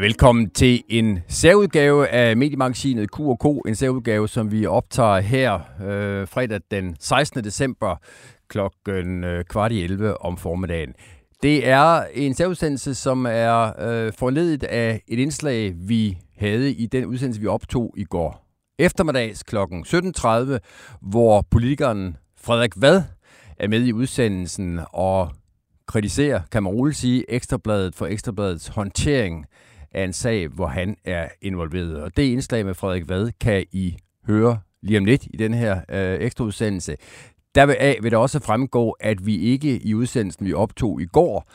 Ja, velkommen til en særudgave af mediemagasinet Q&K. En særudgave, som vi optager her øh, fredag den 16. december klokken øh, kvart i 11 om formiddagen. Det er en særudsendelse, som er øh, forledet af et indslag, vi havde i den udsendelse, vi optog i går eftermiddags kl. 17.30, hvor politikeren Frederik Vad er med i udsendelsen og kritiserer, kan man roligt sige, Ekstrabladet for Ekstrabladets håndtering af en sag, hvor han er involveret. Og det indslag med Frederik Vad kan I høre lige om lidt i den her øh, ekstra udsendelse. Der vil det også fremgå, at vi ikke i udsendelsen, vi optog i går,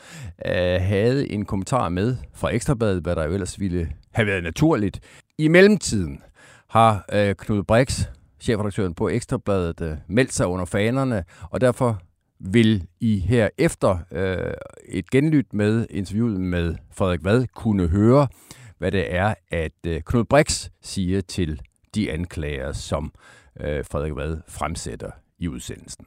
øh, havde en kommentar med fra Ekstrabladet, hvad der jo ellers ville have været naturligt. I mellemtiden har øh, Knud Brix, chefredaktøren på Ekstrabladet, øh, meldt sig under fanerne, og derfor vil I her efter øh, et genlyt med interviewet med Frederik Vad kunne høre, hvad det er, at øh, Knud Brix siger til de anklager, som øh, Frederik Vad fremsætter i udsendelsen.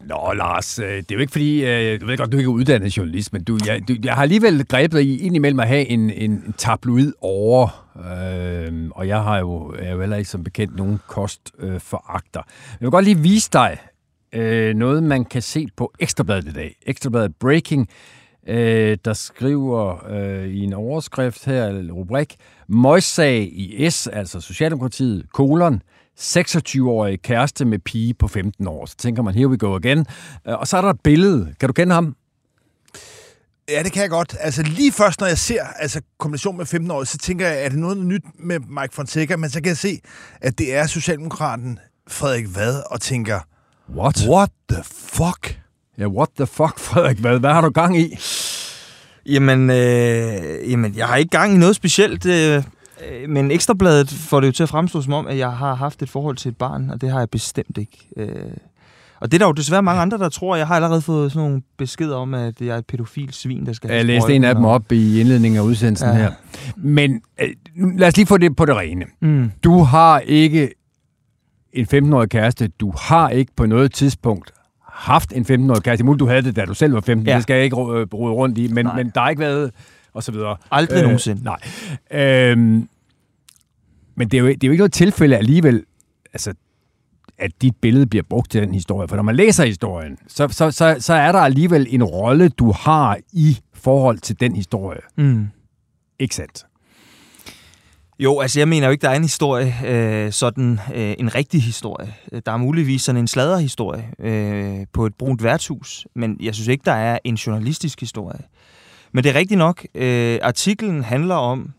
Nå, Lars, øh, det er jo ikke fordi, øh, ved godt, du ikke er uddannet journalist, men du, jeg, du, jeg har alligevel grebet i indimellem at have en, en tabloid over, øh, og jeg har jo, er jo heller ikke som bekendt nogen kostforagter. Øh, jeg vil godt lige vise dig øh, noget, man kan se på Ekstrabladet i dag. Ekstrabladet Breaking, øh, der skriver øh, i en overskrift her, eller rubrik, Møjsag i S, altså Socialdemokratiet, kolon, 26-årig kæreste med pige på 15 år. Så tænker man, here we go again. Øh, og så er der et billede. Kan du kende ham? Ja, det kan jeg godt. Altså lige først, når jeg ser altså, kombination med 15 år, så tænker jeg, er det noget nyt med Mike Fonseca? Men så kan jeg se, at det er Socialdemokraten Frederik Vad, og tænker, What? What the fuck? Ja, what the fuck, Frederik? Hvad, hvad har du gang i? Jamen, øh, jamen, jeg har ikke gang i noget specielt, øh, men Ekstrabladet får det jo til at fremstå som om, at jeg har haft et forhold til et barn, og det har jeg bestemt ikke. Øh, og det er der jo desværre mange andre, der tror. Jeg har allerede fået sådan nogle beskeder om, at jeg er et pædofil svin, der skal Jeg læste en af dem op i indledningen af udsendelsen ja. her. Men øh, lad os lige få det på det rene. Mm. Du har ikke en 15-årig kæreste. Du har ikke på noget tidspunkt haft en 15-årig kæreste. Muligt, du havde det, da du selv var 15. Ja. Det skal jeg ikke rode rundt i. Men, men der har ikke været... Og så videre. Aldrig øh, nogensinde. Nej. Øhm, men det er, jo, det er jo ikke noget tilfælde alligevel, altså, at dit billede bliver brugt til den historie. For når man læser historien, så, så, så, så er der alligevel en rolle, du har i forhold til den historie. Mm. Ikke sandt? Jo, altså jeg mener jo ikke, der er en historie, øh, sådan øh, en rigtig historie. Der er muligvis sådan en sladderhistorie øh, på et brunt værtshus, men jeg synes ikke, der er en journalistisk historie. Men det er rigtigt nok. Øh, artiklen handler om,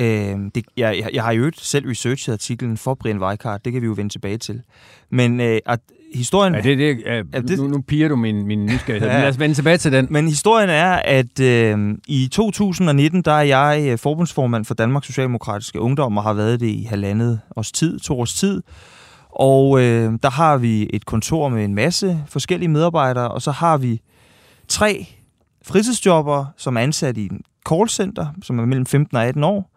øh, det, jeg, jeg har jo selv researchet artiklen for Brian Weikart, det kan vi jo vende tilbage til. Men øh, at historien... Ja, det, det, ja, ja, det, nu, nu piger du min, min nysgerrighed, ja, men lad os vende tilbage til den. Men historien er, at øh, i 2019, der er jeg øh, forbundsformand for Danmarks Socialdemokratiske Ungdom, og har været det i halvandet års tid, to års tid. Og øh, der har vi et kontor med en masse forskellige medarbejdere, og så har vi tre fritidsjobber, som er ansat i en callcenter, som er mellem 15 og 18 år,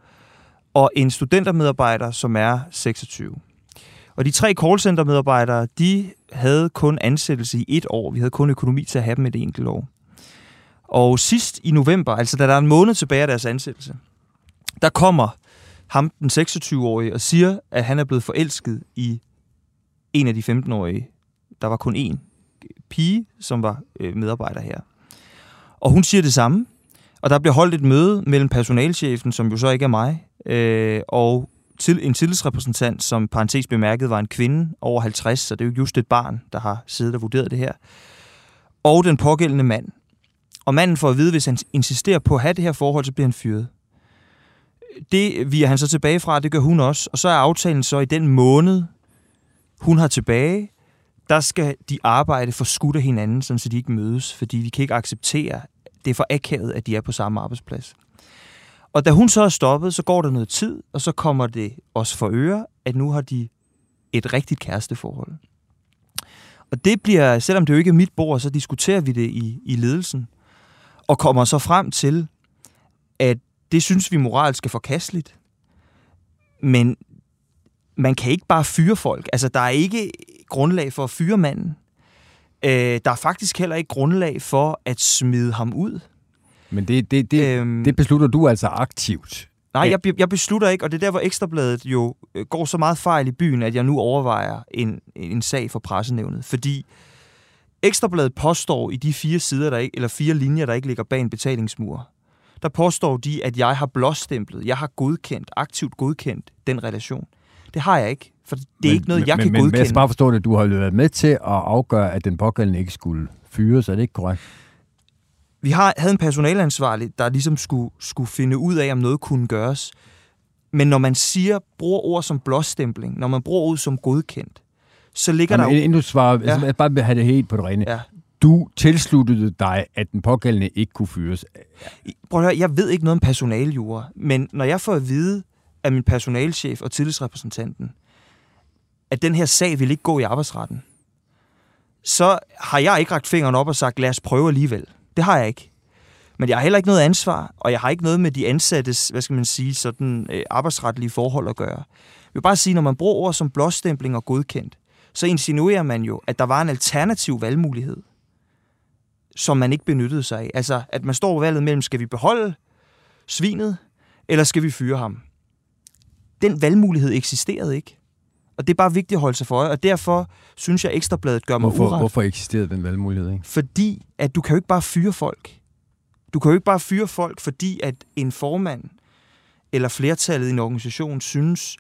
og en studentermedarbejder, som er 26. Og de tre callcenter-medarbejdere, de havde kun ansættelse i et år. Vi havde kun økonomi til at have dem et enkelt år. Og sidst i november, altså da der er en måned tilbage af deres ansættelse, der kommer ham, den 26-årige, og siger, at han er blevet forelsket i en af de 15-årige. Der var kun én pige, som var øh, medarbejder her. Og hun siger det samme. Og der bliver holdt et møde mellem personalchefen, som jo så ikke er mig, øh, og til en tillidsrepræsentant, som parentes bemærket var en kvinde over 50, så det er jo just et barn, der har siddet og vurderet det her, og den pågældende mand. Og manden får at vide, hvis han insisterer på at have det her forhold, så bliver han fyret. Det viger han så tilbage fra, det gør hun også. Og så er aftalen så i den måned, hun har tilbage, der skal de arbejde for skudt af hinanden, så de ikke mødes, fordi vi kan ikke acceptere, det er for akavet, at de er på samme arbejdsplads. Og da hun så er stoppet, så går der noget tid, og så kommer det også for øre, at nu har de et rigtigt kæresteforhold. Og det bliver, selvom det jo ikke er mit bord, så diskuterer vi det i, i ledelsen, og kommer så frem til, at det synes vi moralsk er forkasteligt. Men man kan ikke bare fyre folk. Altså, der er ikke grundlag for at fyre manden. Øh, der er faktisk heller ikke grundlag for at smide ham ud. Men det, det, det, øhm, det beslutter du altså aktivt. Nej, jeg, jeg beslutter ikke, og det er der, hvor Ekstrabladet jo øh, går så meget fejl i byen, at jeg nu overvejer en, en sag for pressenævnet. Fordi Ekstrabladet påstår i de fire sider, der ikke, eller fire linjer, der ikke ligger bag en betalingsmur, der påstår de, at jeg har blåstemplet, jeg har godkendt, aktivt godkendt den relation. Det har jeg ikke, for det er men, ikke noget, jeg men, kan men, godkende. Men jeg skal bare forstå det, du har været med til at afgøre, at den pågældende ikke skulle fyres, er det ikke korrekt? Vi har, havde en personalansvarlig, der ligesom skulle, skulle finde ud af, om noget kunne gøres. Men når man siger, bruger ord som blåstempling, når man bruger ord som godkendt, så ligger Jamen, der jo... Inden du svarer, ja. jeg bare vil have det helt på det rene. Ja. Du tilsluttede dig, at den pågældende ikke kunne fyres. Prøv at høre, jeg ved ikke noget om personaljure, men når jeg får at vide af min personalchef og tillidsrepræsentanten, at den her sag vil ikke gå i arbejdsretten, så har jeg ikke rakt fingeren op og sagt, lad os prøve alligevel. Det har jeg ikke. Men jeg har heller ikke noget ansvar, og jeg har ikke noget med de ansattes, hvad skal man sige, sådan øh, arbejdsretlige forhold at gøre. Jeg vil bare sige, når man bruger ord som blåstempling og godkendt, så insinuerer man jo, at der var en alternativ valgmulighed, som man ikke benyttede sig af. Altså, at man står valget mellem, skal vi beholde svinet, eller skal vi fyre ham? Den valgmulighed eksisterede ikke. Og det er bare vigtigt at holde sig for øje, og derfor synes jeg, at Ekstrabladet gør mig hvorfor, uret. Hvorfor eksisterede den valgmulighed ikke? Fordi, at du kan jo ikke bare fyre folk. Du kan jo ikke bare fyre folk, fordi at en formand eller flertallet i en organisation synes,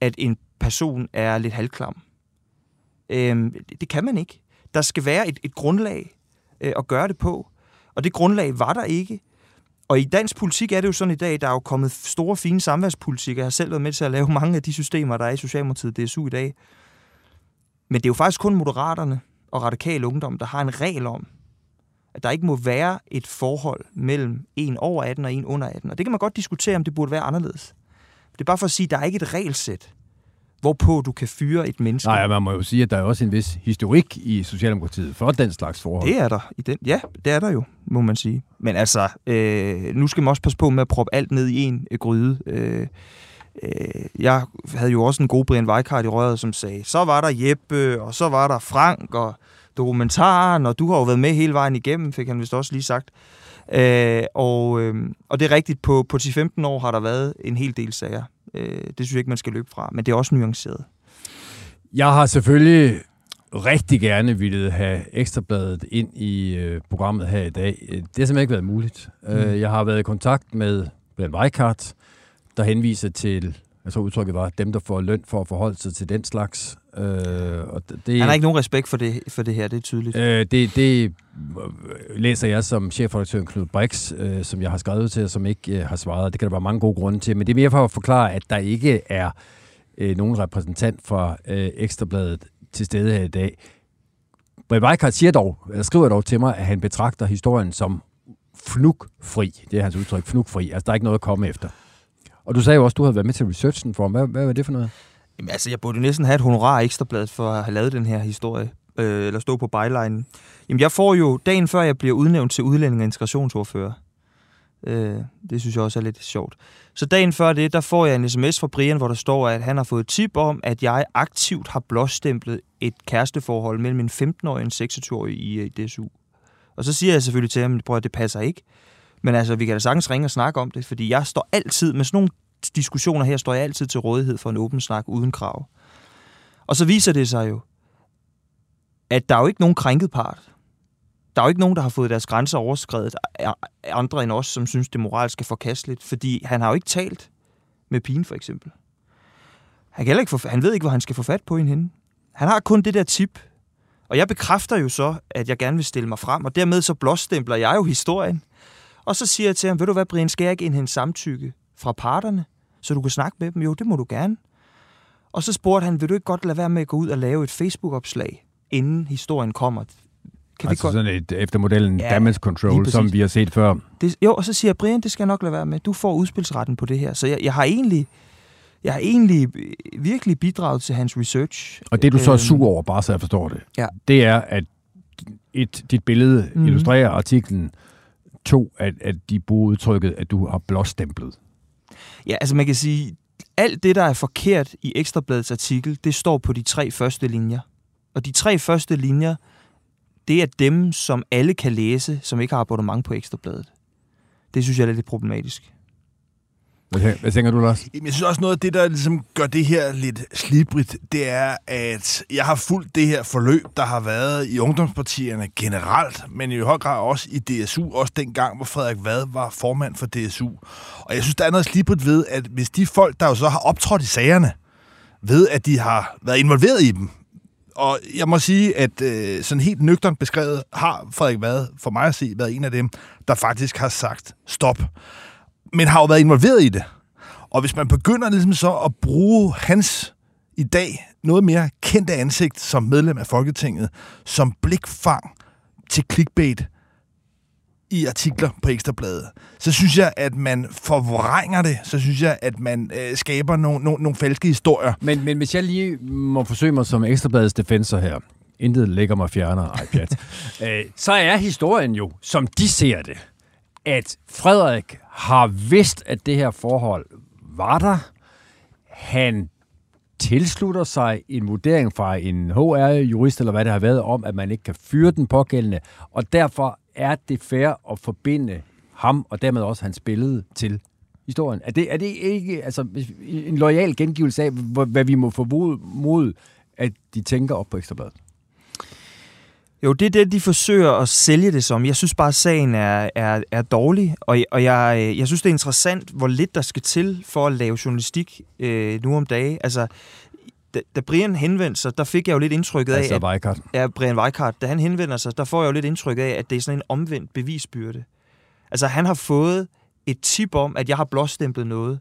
at en person er lidt halvklam. Øhm, det kan man ikke. Der skal være et, et grundlag øh, at gøre det på, og det grundlag var der ikke. Og i dansk politik er det jo sådan i dag, der er jo kommet store, fine samværspolitik. Jeg har selv været med til at lave mange af de systemer, der er i Socialdemokratiet DSU i dag. Men det er jo faktisk kun moderaterne og radikal ungdom, der har en regel om, at der ikke må være et forhold mellem en over 18 og en under 18. Og det kan man godt diskutere, om det burde være anderledes. Det er bare for at sige, at der er ikke et regelsæt, hvorpå du kan fyre et menneske. Nej, man må jo sige, at der er også en vis historik i Socialdemokratiet for den slags forhold. Det er der. I den, ja, det er der jo, må man sige. Men altså, øh, nu skal man også passe på med at proppe alt ned i en øh, gryde. Øh, øh, jeg havde jo også en god Brian Weikart i røret, som sagde, så var der Jeppe, og så var der Frank, og dokumentaren, og du har jo været med hele vejen igennem, fik han vist også lige sagt. Øh, og, øh, og det er rigtigt, på, på 10-15 år har der været en hel del sager. Øh, det synes jeg ikke, man skal løbe fra, men det er også nuanceret. Jeg har selvfølgelig rigtig gerne ville have Ekstrabladet ind i øh, programmet her i dag. Det har simpelthen ikke været muligt. Mm. Øh, jeg har været i kontakt med Brian Weikart, der henviser til, jeg tror udtrykket var, dem, der får løn for at forholde sig til den slags. Øh, og det, Han har ikke nogen respekt for det, for det her, det er tydeligt. Øh, det, det læser jeg som chefredaktør Knud Brix, øh, som jeg har skrevet til, og som ikke øh, har svaret. Det kan der være mange gode grunde til, men det er mere for at forklare, at der ikke er øh, nogen repræsentant fra øh, Ekstrabladet til stede her i dag. Brian Weikart siger dog, eller skriver dog til mig, at han betragter historien som fnugfri. Det er hans udtryk, fnugfri. Altså, der er ikke noget at komme efter. Og du sagde jo også, at du havde været med til researchen for ham. Hvad, hvad var det for noget? Jamen, altså, jeg burde næsten have et honorar ekstrablad for at have lavet den her historie, øh, eller stå på byline. Jamen, jeg får jo, dagen før jeg bliver udnævnt til udlænding og integrationsordfører, øh, det synes jeg også er lidt sjovt. Så dagen før det, der får jeg en sms fra Brian, hvor der står, at han har fået tip om, at jeg aktivt har blåstemplet et kæresteforhold mellem en 15-årig og en 26-årig i, øh, i DSU. Og så siger jeg selvfølgelig til ham, at det passer ikke. Men altså, vi kan da sagtens ringe og snakke om det, fordi jeg står altid med sådan nogle diskussioner her, står jeg altid til rådighed for en åben snak uden krav. Og så viser det sig jo, at der er jo ikke nogen krænket part. Der er jo ikke nogen, der har fået deres grænser overskrevet andre end os, som synes, det moralsk er forkasteligt, fordi han har jo ikke talt med pigen, for eksempel. Han, kan ikke få, han ved ikke, hvor han skal få fat på hende. Han har kun det der tip. Og jeg bekræfter jo så, at jeg gerne vil stille mig frem, og dermed så blåstempler jeg jo historien. Og så siger jeg til ham, ved du hvad, Brian, skal jeg ikke indhente samtykke fra parterne, så du kan snakke med dem? Jo, det må du gerne. Og så spurgte han, vil du ikke godt lade være med at gå ud og lave et Facebook-opslag, inden historien kommer Kan altså vi godt... sådan et efter modellen ja, damage control, som vi har set før. Det, jo, og så siger Brian, det skal jeg nok lade være med. Du får udspilsretten på det her. Så jeg, jeg har egentlig jeg har egentlig virkelig bidraget til hans research. Og det, du så er sur øhm, over, bare så jeg forstår det, ja. det er, at et, dit billede mm. illustrerer artiklen, to, at, at de bruger udtrykket, at du har blåstemplet. Ja, altså man kan sige, alt det, der er forkert i Ekstrabladets artikel, det står på de tre første linjer. Og de tre første linjer, det er dem, som alle kan læse, som ikke har abonnement på Ekstrabladet. Det synes jeg er lidt problematisk. Hvad tænker du, Lars? Jeg synes også noget af det, der ligesom gør det her lidt slibrigt, det er, at jeg har fulgt det her forløb, der har været i ungdomspartierne generelt, men i høj grad også i DSU, også dengang, hvor Frederik Vad var formand for DSU. Og jeg synes, der er noget slibrigt ved, at hvis de folk, der jo så har optrådt i sagerne, ved, at de har været involveret i dem, og jeg må sige, at øh, sådan helt nøgternt beskrevet har Frederik Vad, for mig at se, været en af dem, der faktisk har sagt stop men har jo været involveret i det. Og hvis man begynder ligesom så at bruge hans i dag noget mere kendte ansigt som medlem af Folketinget, som blikfang til clickbait i artikler på Ekstrabladet, så synes jeg, at man forvrænger det. Så synes jeg, at man øh, skaber nogle, nogle, nogle falske historier. Men, men hvis jeg lige må forsøge mig som Ekstrabladets defensor her, intet lægger mig fjerner, ej pjat, øh, så er historien jo, som de ser det, at Frederik har vidst, at det her forhold var der. Han tilslutter sig en vurdering fra en HR-jurist, eller hvad det har været, om, at man ikke kan fyre den pågældende, og derfor er det fair at forbinde ham, og dermed også hans billede til historien. Er det, er det ikke altså, en lojal gengivelse af, hvad vi må mod, at de tænker op på Ekstrabladet? Jo, det er det, de forsøger at sælge det som. Jeg synes bare, at sagen er, er, er dårlig, og, og jeg, jeg synes, det er interessant, hvor lidt der skal til for at lave journalistik øh, nu om dagen. Altså, da, da Brian henvendte sig, der fik jeg jo lidt indtrykket af... Altså Weikart. Ja, Brian Weikart. Da han henvender sig, der får jeg jo lidt indtryk af, at det er sådan en omvendt bevisbyrde. Altså, han har fået et tip om, at jeg har blåstemplet noget,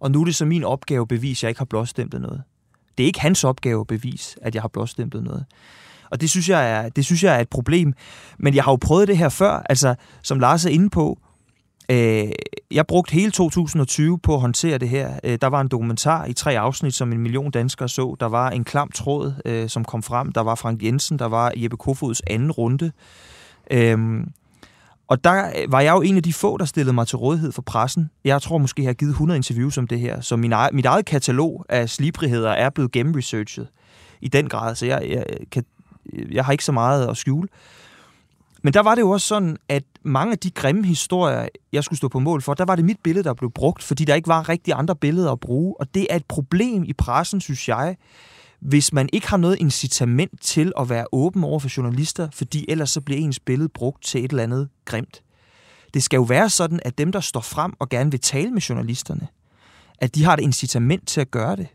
og nu er det så min opgave at bevise, at jeg ikke har blåstemplet noget. Det er ikke hans opgave at bevise, at jeg har blåstemplet noget. Og det synes, jeg er, det synes jeg er et problem. Men jeg har jo prøvet det her før, altså som Lars er inde på. Øh, jeg brugte hele 2020 på at håndtere det her. Øh, der var en dokumentar i tre afsnit, som en million danskere så. Der var en klam tråd, øh, som kom frem. Der var Frank Jensen, der var Jeppe Kofods anden runde. Øh, og der øh, var jeg jo en af de få, der stillede mig til rådighed for pressen. Jeg tror måske, jeg har givet 100 interviews om det her. Så min eget, mit eget katalog af slibrigheder er blevet gennemresearchet i den grad. Så jeg, jeg kan Øh, jeg har ikke så meget at skjule. Men der var det jo også sådan, at mange af de grimme historier, jeg skulle stå på mål for, der var det mit billede, der blev brugt, fordi der ikke var rigtig andre billeder at bruge. Og det er et problem i pressen, synes jeg, hvis man ikke har noget incitament til at være åben over for journalister, fordi ellers så bliver ens billede brugt til et eller andet grimt. Det skal jo være sådan, at dem, der står frem og gerne vil tale med journalisterne, at de har et incitament til at gøre det.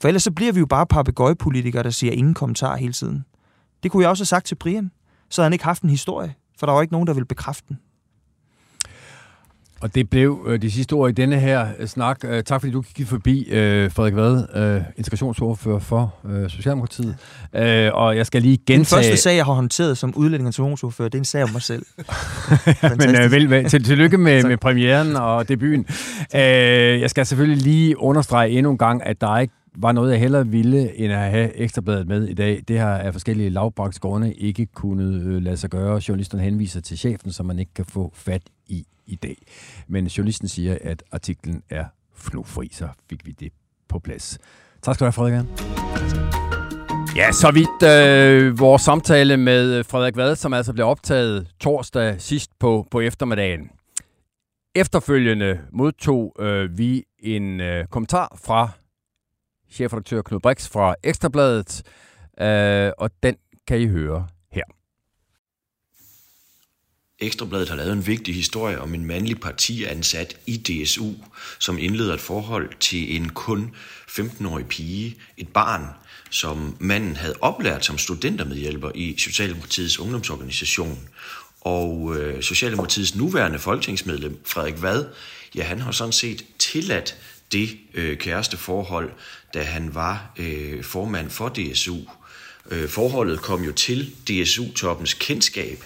For ellers så bliver vi jo bare papegøjepolitikere, der siger ingen kommentar hele tiden. Det kunne jeg også have sagt til Brian. Så havde han ikke haft en historie, for der var ikke nogen, der ville bekræfte den. Og det blev øh, de sidste ord i denne her øh, snak. Øh, tak fordi du gik forbi, øh, Frederik Vad, øh, integrationsordfører for øh, Socialdemokratiet. Øh, og jeg skal lige gentage... Den første sag, jeg har håndteret som udlænding og integrationsordfører, det er en sag om mig selv. Men øh, vel, til, tillykke med, med premieren og debuten. Øh, jeg skal selvfølgelig lige understrege endnu en gang, at der er ikke var noget, jeg hellere ville, end at have ekstrabladet med i dag. Det har af forskellige lavbragtsgrunde ikke kunnet øh, lade sig gøre. Journalisten henviser til chefen, som man ikke kan få fat i i dag. Men journalisten siger, at artiklen er flofri, så fik vi det på plads. Tak skal du have, Frederik. Ja, så vidt øh, vores samtale med Frederik Vad, som altså blev optaget torsdag sidst på, på eftermiddagen. Efterfølgende modtog øh, vi en øh, kommentar fra chefredaktør Knud Brix fra Ekstrabladet, øh, og den kan I høre her. Ekstrabladet har lavet en vigtig historie om en mandlig partiansat i DSU, som indleder et forhold til en kun 15-årig pige, et barn, som manden havde oplært som studentermedhjælper i Socialdemokratiets ungdomsorganisation. Og øh, Socialdemokratiets nuværende folketingsmedlem, Frederik Vad, ja, han har sådan set tilladt det øh, kæresteforhold, da han var øh, formand for DSU. Øh, forholdet kom jo til DSU-toppens kendskab.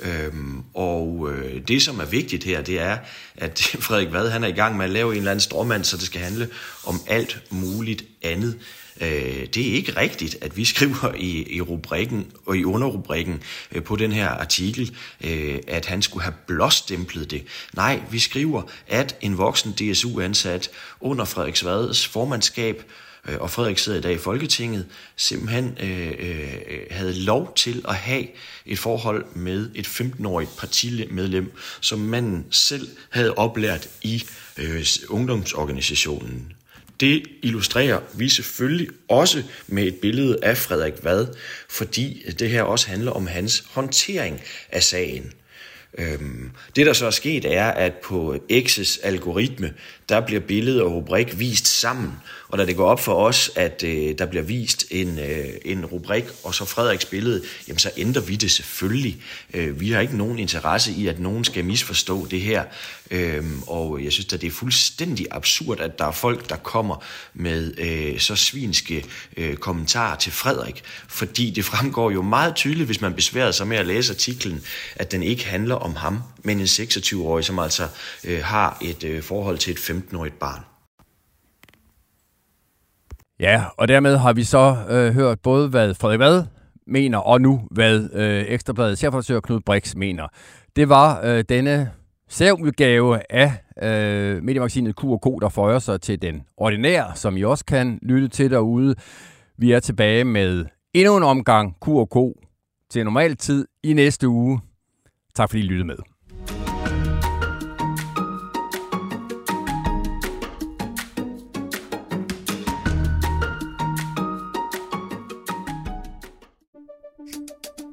Øhm, og øh, det, som er vigtigt her, det er, at Frederik Vad han er i gang med at lave en eller anden stråmand, så det skal handle om alt muligt andet. Øh, det er ikke rigtigt, at vi skriver i, i rubrikken og i underrubrikken øh, på den her artikel, øh, at han skulle have blåstemplet det. Nej, vi skriver, at en voksen DSU-ansat under Frederik Vads formandskab Øh, og Frederik sidder i dag i Folketinget, simpelthen øh, øh, havde lov til at have et forhold med et 15-årigt partimedlem, som manden selv havde oplært i øh, ungdomsorganisationen. Det illustrerer vi selvfølgelig også med et billede af Frederik Vad, fordi det her også handler om hans håndtering af sagen. Øhm, det, der så er sket, er, at på X's algoritme, der bliver billede og rubrik vist sammen. Og da det går op for os, at øh, der bliver vist en, øh, en rubrik, og så Frederiks billede, jamen så ændrer vi det selvfølgelig. Øh, vi har ikke nogen interesse i, at nogen skal misforstå det her. Øh, og jeg synes at det er fuldstændig absurd, at der er folk, der kommer med øh, så svinske øh, kommentarer til Frederik. Fordi det fremgår jo meget tydeligt, hvis man besværer sig med at læse artiklen, at den ikke handler om ham, men en 26-årig, som altså øh, har et øh, forhold til et 15-årigt barn. Ja, og dermed har vi så øh, hørt både, hvad Frederik Vad mener, og nu hvad øh, Ekstrabladet chefredaktør Knud Brix mener. Det var øh, denne særudgave af øh, mediemagasinet Q&K, der føjer sig til den ordinære, som I også kan lytte til derude. Vi er tilbage med endnu en omgang Q&K til normal tid i næste uge. Tak fordi I lyttede med.